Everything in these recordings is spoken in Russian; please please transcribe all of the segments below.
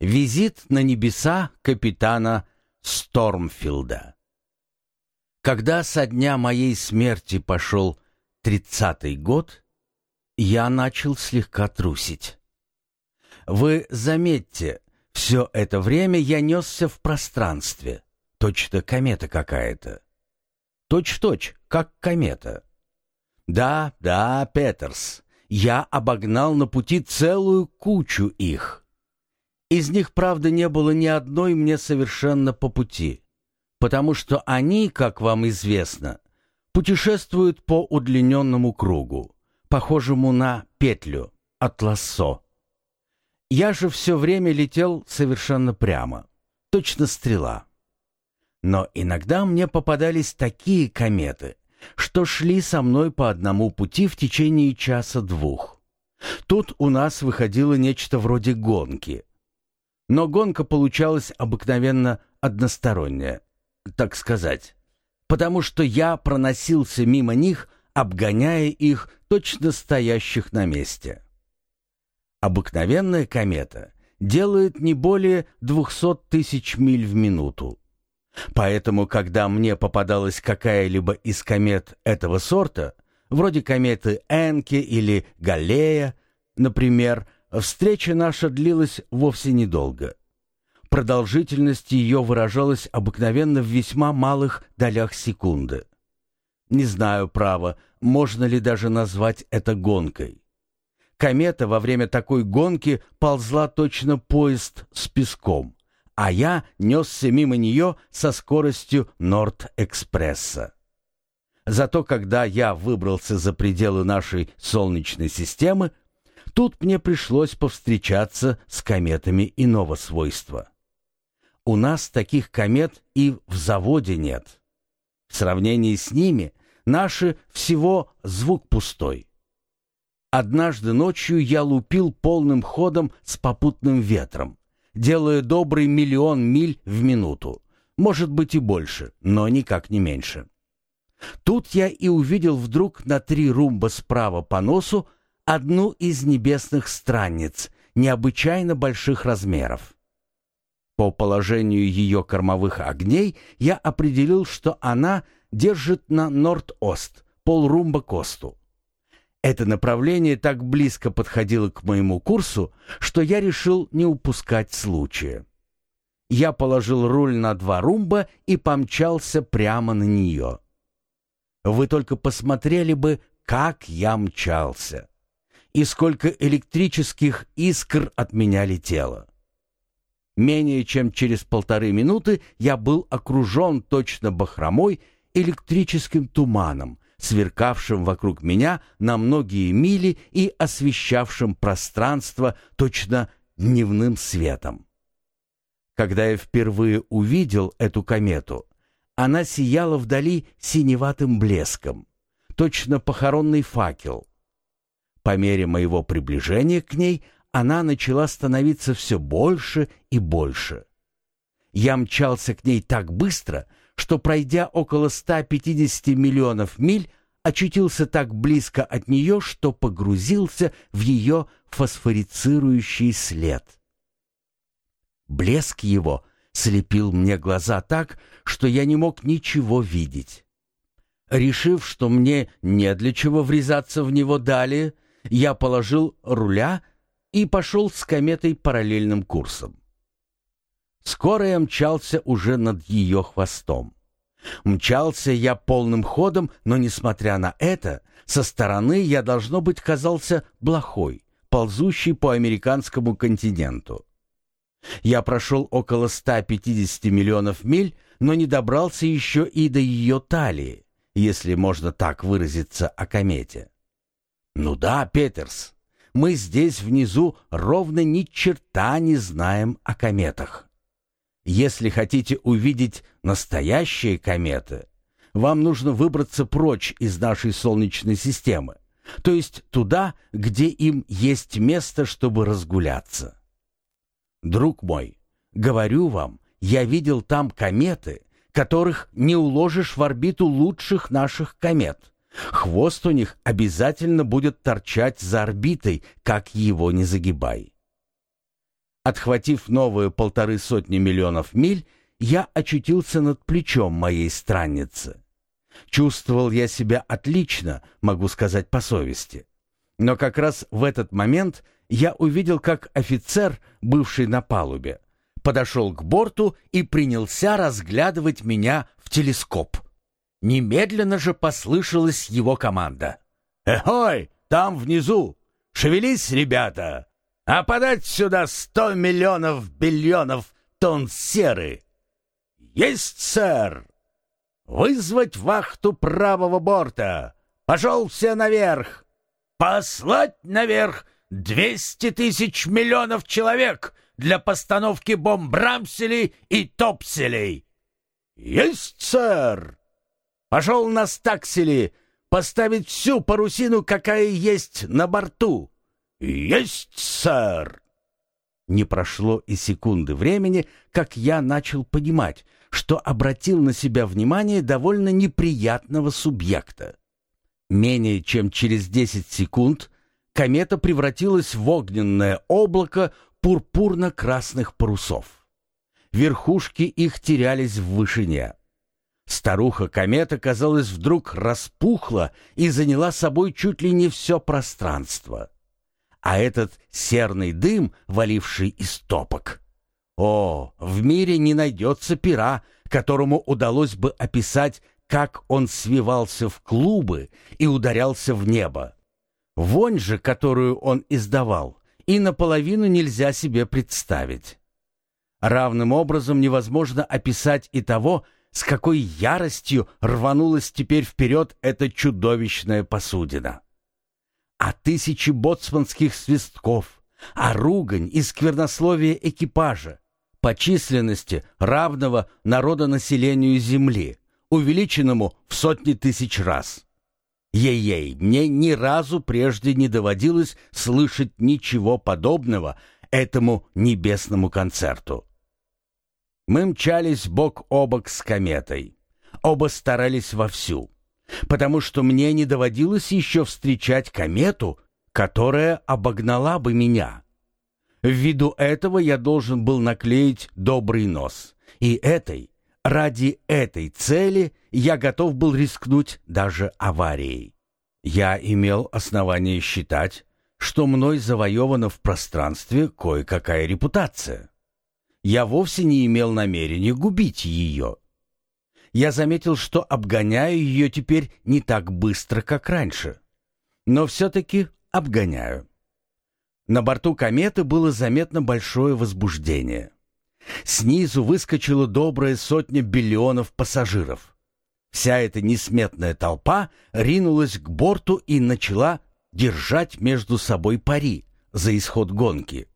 Визит на небеса капитана Стормфилда. Когда со дня моей смерти пошел тридцатый год, я начал слегка трусить. Вы заметьте, все это время я несся в пространстве, точно комета какая-то. Точь-точь, как комета. Да, да, Петерс, я обогнал на пути целую кучу их. Из них, правда, не было ни одной мне совершенно по пути, потому что они, как вам известно, путешествуют по удлиненному кругу, похожему на петлю от лассо. Я же все время летел совершенно прямо, точно стрела. Но иногда мне попадались такие кометы, что шли со мной по одному пути в течение часа-двух. Тут у нас выходило нечто вроде гонки. Но гонка получалась обыкновенно односторонняя, так сказать, потому что я проносился мимо них, обгоняя их, точно стоящих на месте. Обыкновенная комета делает не более 200 тысяч миль в минуту. Поэтому, когда мне попадалась какая-либо из комет этого сорта, вроде кометы Энки или Галлея, например, Встреча наша длилась вовсе недолго. Продолжительность ее выражалась обыкновенно в весьма малых долях секунды. Не знаю, право, можно ли даже назвать это гонкой. Комета во время такой гонки ползла точно поезд с песком, а я несся мимо нее со скоростью Норд-экспресса. Зато когда я выбрался за пределы нашей Солнечной системы, Тут мне пришлось повстречаться с кометами иного свойства. У нас таких комет и в заводе нет. В сравнении с ними наши всего звук пустой. Однажды ночью я лупил полным ходом с попутным ветром, делая добрый миллион миль в минуту. Может быть и больше, но никак не меньше. Тут я и увидел вдруг на три румба справа по носу одну из небесных странниц необычайно больших размеров. По положению ее кормовых огней я определил, что она держит на Норд-Ост, полрумба к Осту. Это направление так близко подходило к моему курсу, что я решил не упускать случая. Я положил руль на два румба и помчался прямо на нее. Вы только посмотрели бы, как я мчался и сколько электрических искр от меня летело. Менее чем через полторы минуты я был окружен точно бахромой электрическим туманом, сверкавшим вокруг меня на многие мили и освещавшим пространство точно дневным светом. Когда я впервые увидел эту комету, она сияла вдали синеватым блеском, точно похоронный факел, по мере моего приближения к ней она начала становиться все больше и больше. Я мчался к ней так быстро, что, пройдя около 150 миллионов миль, очутился так близко от нее, что погрузился в ее фосфорицирующий след. Блеск его слепил мне глаза так, что я не мог ничего видеть. Решив, что мне не для чего врезаться в него далее, я положил руля и пошел с кометой параллельным курсом. Скоро я мчался уже над ее хвостом. Мчался я полным ходом, но, несмотря на это, со стороны я, должно быть, казался блохой, ползущий по американскому континенту. Я прошел около 150 миллионов миль, но не добрался еще и до ее талии, если можно так выразиться о комете. Ну да, Петерс, мы здесь внизу ровно ни черта не знаем о кометах. Если хотите увидеть настоящие кометы, вам нужно выбраться прочь из нашей Солнечной системы, то есть туда, где им есть место, чтобы разгуляться. Друг мой, говорю вам, я видел там кометы, которых не уложишь в орбиту лучших наших комет. Хвост у них обязательно будет торчать за орбитой, как его не загибай. Отхватив новые полторы сотни миллионов миль, я очутился над плечом моей странницы. Чувствовал я себя отлично, могу сказать по совести. Но как раз в этот момент я увидел, как офицер, бывший на палубе, подошел к борту и принялся разглядывать меня в телескоп. Немедленно же послышалась его команда. «Эхой, там внизу! Шевелись, ребята! А подать сюда сто миллионов биллионов тонн серы!» «Есть, сэр!» «Вызвать вахту правого борта! Пошел все наверх! Послать наверх двести тысяч миллионов человек для постановки бомб-рамселей и топселей!» «Есть, сэр!» Пошел на стаксели поставить всю парусину, какая есть на борту. Есть, сэр. Не прошло и секунды времени, как я начал понимать, что обратил на себя внимание довольно неприятного субъекта. Менее чем через 10 секунд комета превратилась в огненное облако пурпурно-красных парусов. Верхушки их терялись в вышине. Старуха-комета, казалось, вдруг распухла и заняла собой чуть ли не все пространство. А этот серный дым, валивший из топок. О, в мире не найдется пера, которому удалось бы описать, как он свивался в клубы и ударялся в небо. Вонь же, которую он издавал, и наполовину нельзя себе представить. Равным образом невозможно описать и того, с какой яростью рванулась теперь вперед эта чудовищная посудина. А тысячи боцманских свистков, а ругань и сквернословие экипажа, по численности равного народонаселению Земли, увеличенному в сотни тысяч раз. Ей-ей, мне ни разу прежде не доводилось слышать ничего подобного этому небесному концерту. Мы мчались бок о бок с кометой. Оба старались вовсю, потому что мне не доводилось еще встречать комету, которая обогнала бы меня. Ввиду этого я должен был наклеить добрый нос. И этой, ради этой цели я готов был рискнуть даже аварией. Я имел основание считать, что мной завоевана в пространстве кое-какая репутация я вовсе не имел намерения губить ее. Я заметил, что обгоняю ее теперь не так быстро, как раньше. Но все-таки обгоняю. На борту кометы было заметно большое возбуждение. Снизу выскочила добрая сотня биллионов пассажиров. Вся эта несметная толпа ринулась к борту и начала держать между собой пари за исход гонки.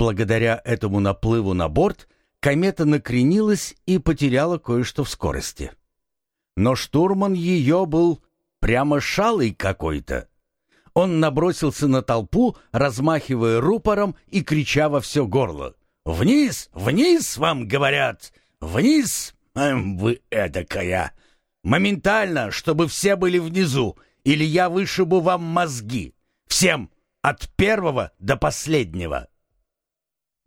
Благодаря этому наплыву на борт комета накренилась и потеряла кое-что в скорости. Но штурман ее был прямо шалый какой-то. Он набросился на толпу, размахивая рупором и крича во все горло. «Вниз! Вниз, вам говорят! Вниз! Эм, вы эдакая! Моментально, чтобы все были внизу, или я вышибу вам мозги! Всем, от первого до последнего!»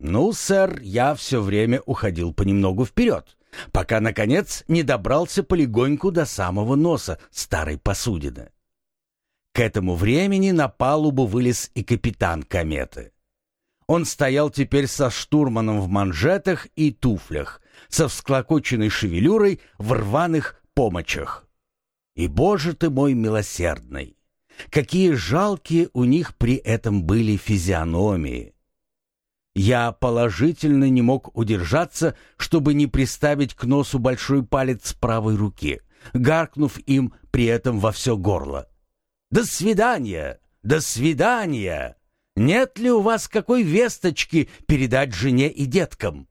Ну, сэр, я все время уходил понемногу вперед, пока, наконец, не добрался полегоньку до самого носа старой посудины. К этому времени на палубу вылез и капитан кометы. Он стоял теперь со штурманом в манжетах и туфлях, со всклокоченной шевелюрой в рваных помочах. И, боже ты мой милосердный! Какие жалкие у них при этом были физиономии! Я положительно не мог удержаться, чтобы не приставить к носу большой палец правой руки, гаркнув им при этом во все горло. «До свидания! До свидания! Нет ли у вас какой весточки передать жене и деткам?»